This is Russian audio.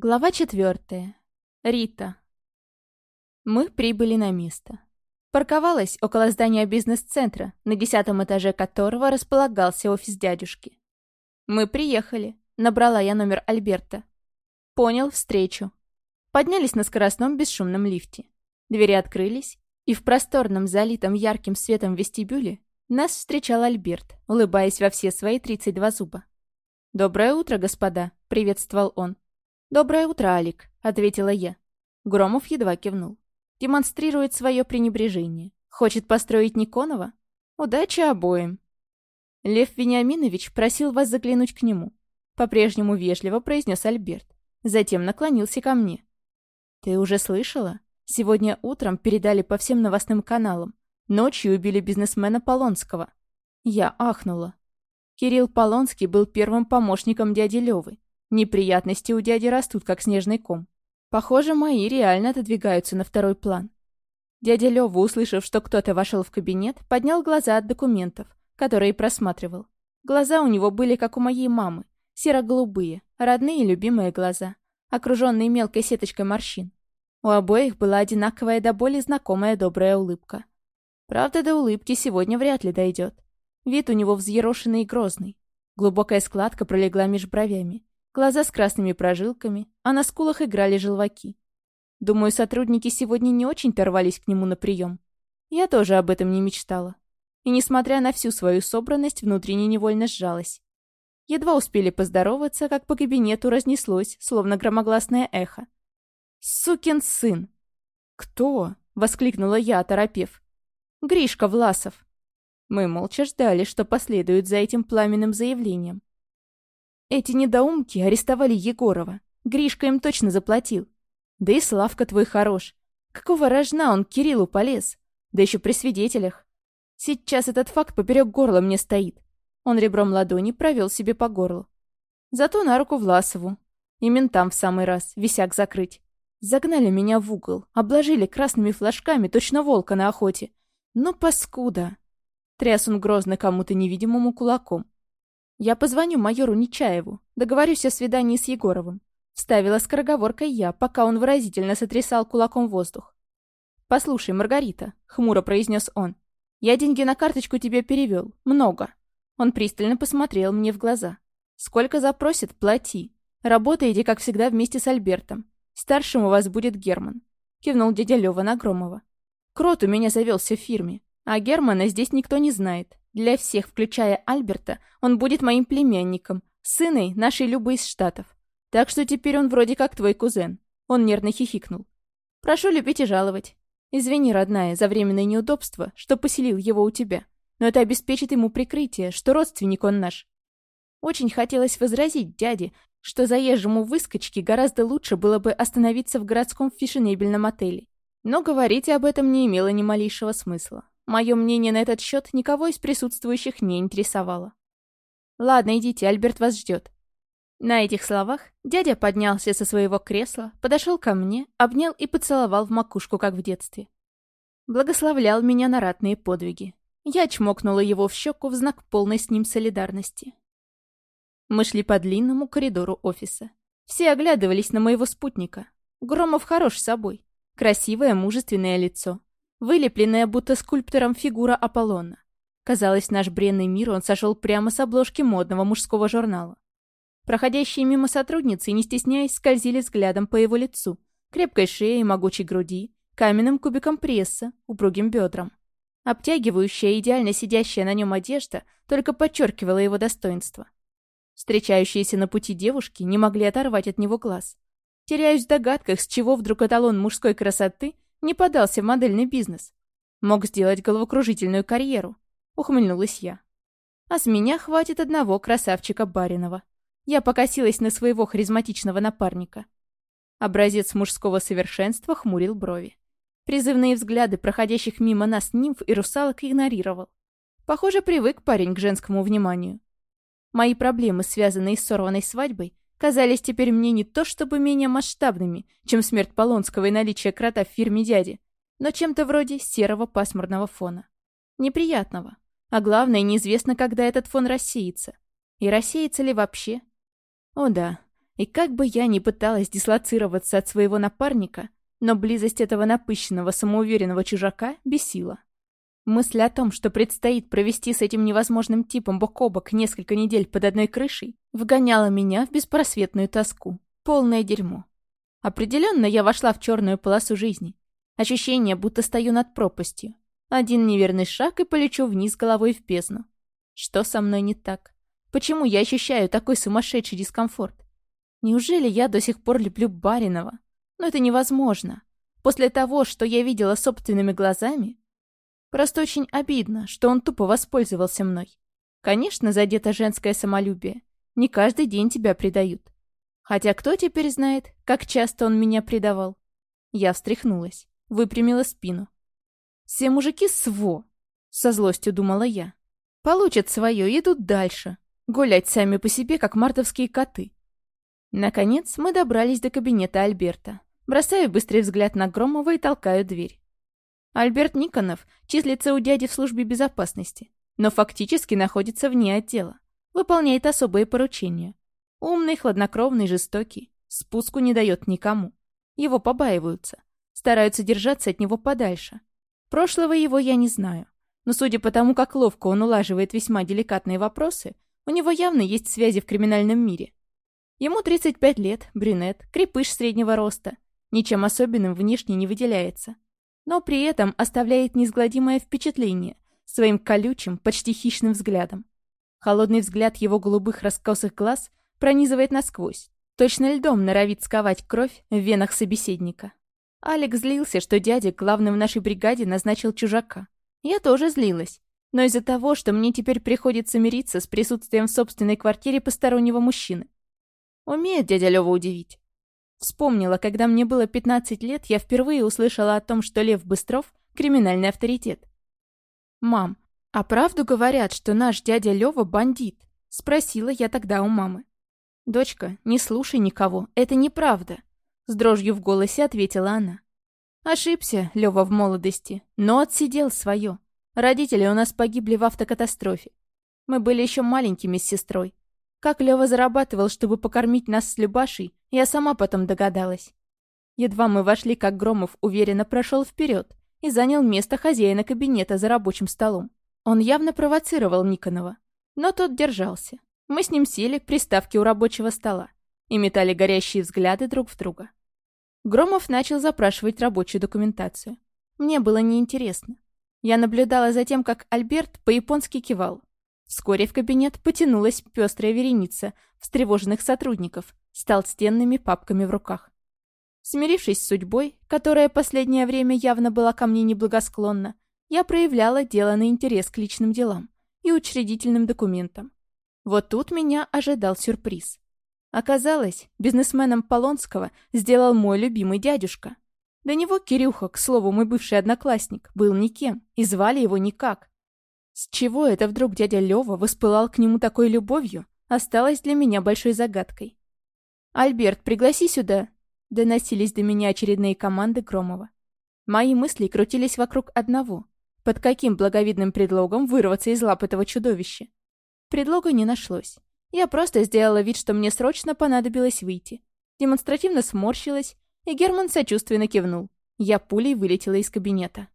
Глава четвертая. Рита. Мы прибыли на место. Парковалась около здания бизнес-центра, на десятом этаже которого располагался офис дядюшки. «Мы приехали», — набрала я номер Альберта. Понял встречу. Поднялись на скоростном бесшумном лифте. Двери открылись, и в просторном, залитом ярким светом вестибюле нас встречал Альберт, улыбаясь во все свои 32 зуба. «Доброе утро, господа», — приветствовал он. «Доброе утро, Алик», — ответила я. Громов едва кивнул. Демонстрирует свое пренебрежение. Хочет построить Никонова? Удачи обоим. Лев Вениаминович просил вас заглянуть к нему. По-прежнему вежливо произнес Альберт. Затем наклонился ко мне. Ты уже слышала? Сегодня утром передали по всем новостным каналам. Ночью убили бизнесмена Полонского. Я ахнула. Кирилл Полонский был первым помощником дяди Левы. Неприятности у дяди растут, как снежный ком. Похоже, мои реально отодвигаются на второй план. Дядя Лёва, услышав, что кто-то вошел в кабинет, поднял глаза от документов, которые просматривал. Глаза у него были, как у моей мамы, серо-голубые, родные и любимые глаза, окруженные мелкой сеточкой морщин. У обоих была одинаковая до боли знакомая добрая улыбка. Правда, до улыбки сегодня вряд ли дойдет. Вид у него взъерошенный и грозный. Глубокая складка пролегла меж бровями. Глаза с красными прожилками, а на скулах играли желваки. Думаю, сотрудники сегодня не очень торвались к нему на прием. Я тоже об этом не мечтала. И, несмотря на всю свою собранность, внутренне невольно сжалась. Едва успели поздороваться, как по кабинету разнеслось, словно громогласное эхо. «Сукин сын!» «Кто?» — воскликнула я, оторопев. «Гришка Власов!» Мы молча ждали, что последует за этим пламенным заявлением. Эти недоумки арестовали Егорова. Гришка им точно заплатил. Да и Славка твой хорош. Какого рожна он к Кириллу полез? Да еще при свидетелях. Сейчас этот факт поперек горла мне стоит. Он ребром ладони провел себе по горлу. Зато на руку Власову. И ментам в самый раз, висяк закрыть. Загнали меня в угол, обложили красными флажками, точно волка на охоте. Ну, паскуда. Тряс он грозно кому-то невидимому кулаком. «Я позвоню майору Нечаеву, договорюсь о свидании с Егоровым», вставила скороговоркой я, пока он выразительно сотрясал кулаком воздух. «Послушай, Маргарита», — хмуро произнес он, «я деньги на карточку тебе перевел. Много». Он пристально посмотрел мне в глаза. «Сколько запросит, плати. Работаете, как всегда, вместе с Альбертом. Старшим у вас будет Герман», — кивнул дядя Лёва на Громова. «Крот у меня завелся в фирме, а Германа здесь никто не знает. Для всех, включая Альберта, он будет моим племянником, сыной нашей Любы из Штатов. Так что теперь он вроде как твой кузен. Он нервно хихикнул. Прошу любить и жаловать. Извини, родная, за временное неудобство, что поселил его у тебя. Но это обеспечит ему прикрытие, что родственник он наш. Очень хотелось возразить дяде, что заезжему выскочке гораздо лучше было бы остановиться в городском фешенебельном отеле. Но говорить об этом не имело ни малейшего смысла. Мое мнение на этот счет никого из присутствующих не интересовало. «Ладно, идите, Альберт вас ждет». На этих словах дядя поднялся со своего кресла, подошел ко мне, обнял и поцеловал в макушку, как в детстве. Благословлял меня на ратные подвиги. Я чмокнула его в щеку в знак полной с ним солидарности. Мы шли по длинному коридору офиса. Все оглядывались на моего спутника. Громов хорош собой. Красивое, мужественное лицо. Вылепленная будто скульптором фигура Аполлона. Казалось, наш бренный мир он сошел прямо с обложки модного мужского журнала. Проходящие мимо сотрудницы, не стесняясь, скользили взглядом по его лицу, крепкой шее, могучей груди, каменным кубиком пресса, упругим бедрам. Обтягивающая, идеально сидящая на нем одежда только подчеркивала его достоинство. Встречающиеся на пути девушки не могли оторвать от него глаз. Теряюсь в догадках, с чего вдруг эталон мужской красоты не подался в модельный бизнес. Мог сделать головокружительную карьеру. Ухмыльнулась я. А с меня хватит одного красавчика Баринова. Я покосилась на своего харизматичного напарника. Образец мужского совершенства хмурил брови. Призывные взгляды проходящих мимо нас нимф и русалок игнорировал. Похоже, привык парень к женскому вниманию. Мои проблемы, связанные с сорванной свадьбой, казались теперь мне не то чтобы менее масштабными, чем смерть Полонского и наличие крота в фирме дяди, но чем-то вроде серого пасмурного фона. Неприятного. А главное, неизвестно, когда этот фон рассеется. И рассеется ли вообще? О да, И как бы я ни пыталась дислоцироваться от своего напарника, но близость этого напыщенного, самоуверенного чужака бесила. Мысль о том, что предстоит провести с этим невозможным типом бок о бок несколько недель под одной крышей, вгоняла меня в беспросветную тоску. Полное дерьмо. Определенно я вошла в черную полосу жизни. Ощущение, будто стою над пропастью. Один неверный шаг и полечу вниз головой в бездну. Что со мной не так? Почему я ощущаю такой сумасшедший дискомфорт? Неужели я до сих пор люблю Баринова? Но это невозможно. После того, что я видела собственными глазами, Просто очень обидно, что он тупо воспользовался мной. Конечно, задето женское самолюбие. Не каждый день тебя предают. Хотя кто теперь знает, как часто он меня предавал? Я встряхнулась, выпрямила спину. Все мужики сво, со злостью думала я. Получат свое, идут дальше. Гулять сами по себе, как мартовские коты. Наконец, мы добрались до кабинета Альберта. Бросаю быстрый взгляд на Громова и толкаю дверь. Альберт Никонов числится у дяди в службе безопасности, но фактически находится вне отдела. Выполняет особые поручения. Умный, хладнокровный, жестокий. Спуску не дает никому. Его побаиваются. Стараются держаться от него подальше. Прошлого его я не знаю. Но судя по тому, как ловко он улаживает весьма деликатные вопросы, у него явно есть связи в криминальном мире. Ему 35 лет, брюнет, крепыш среднего роста. Ничем особенным внешне не выделяется но при этом оставляет неизгладимое впечатление своим колючим, почти хищным взглядом. Холодный взгляд его голубых раскосых глаз пронизывает насквозь. Точно льдом норовит сковать кровь в венах собеседника. Алекс злился, что дядя главным в нашей бригаде назначил чужака. Я тоже злилась. Но из-за того, что мне теперь приходится мириться с присутствием в собственной квартире постороннего мужчины. Умеет дядя Лёва удивить. Вспомнила, когда мне было 15 лет, я впервые услышала о том, что Лев Быстров — криминальный авторитет. «Мам, а правду говорят, что наш дядя Лёва бандит?» — спросила я тогда у мамы. «Дочка, не слушай никого, это неправда», — с дрожью в голосе ответила она. Ошибся, Лёва в молодости, но отсидел свое. Родители у нас погибли в автокатастрофе. Мы были еще маленькими с сестрой. Как Лёва зарабатывал, чтобы покормить нас с Любашей, я сама потом догадалась. Едва мы вошли, как Громов уверенно прошел вперед и занял место хозяина кабинета за рабочим столом. Он явно провоцировал Никонова, но тот держался. Мы с ним сели к приставке у рабочего стола и метали горящие взгляды друг в друга. Громов начал запрашивать рабочую документацию. Мне было неинтересно. Я наблюдала за тем, как Альберт по-японски кивал, Вскоре в кабинет потянулась пестрая вереница встревоженных сотрудников с толстенными папками в руках. Смирившись с судьбой, которая последнее время явно была ко мне неблагосклонна, я проявляла деланный интерес к личным делам и учредительным документам. Вот тут меня ожидал сюрприз. Оказалось, бизнесменом Полонского сделал мой любимый дядюшка. До него Кирюха, к слову, мой бывший одноклассник, был никем, и звали его никак. С чего это вдруг дядя Лёва воспылал к нему такой любовью, осталось для меня большой загадкой. «Альберт, пригласи сюда!» — доносились до меня очередные команды Громова. Мои мысли крутились вокруг одного. Под каким благовидным предлогом вырваться из лап этого чудовища? Предлога не нашлось. Я просто сделала вид, что мне срочно понадобилось выйти. Демонстративно сморщилась, и Герман сочувственно кивнул. Я пулей вылетела из кабинета.